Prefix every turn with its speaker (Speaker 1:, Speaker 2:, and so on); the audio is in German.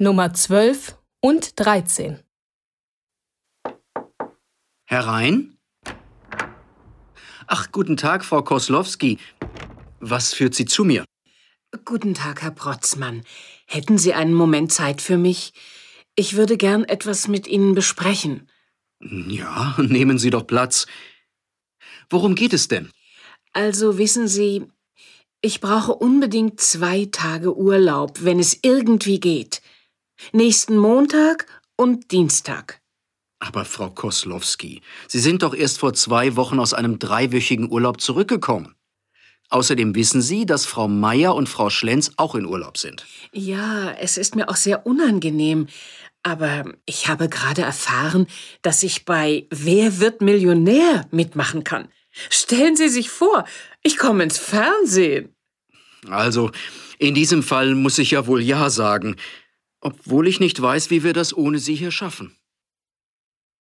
Speaker 1: Nummer 12 und 13.
Speaker 2: Herein? Ach, guten Tag, Frau Koslowski. Was führt Sie zu mir?
Speaker 3: Guten Tag, Herr Protzmann. Hätten Sie einen Moment Zeit für mich? Ich würde gern etwas mit Ihnen besprechen.
Speaker 2: Ja, nehmen Sie doch Platz. Worum geht es denn?
Speaker 3: Also wissen Sie, ich brauche unbedingt zwei Tage Urlaub, wenn es irgendwie geht. Nächsten Montag und Dienstag.
Speaker 2: Aber Frau Koslowski, Sie sind doch erst vor zwei Wochen aus einem dreiwöchigen Urlaub zurückgekommen. Außerdem wissen Sie, dass Frau Meier und Frau Schlenz auch in Urlaub sind.
Speaker 3: Ja, es ist mir auch sehr unangenehm. Aber ich habe gerade erfahren, dass ich bei Wer wird Millionär mitmachen kann. Stellen Sie sich vor, ich komme ins Fernsehen.
Speaker 2: Also, in diesem Fall muss ich ja wohl Ja sagen, obwohl ich nicht weiß, wie wir das ohne Sie hier schaffen.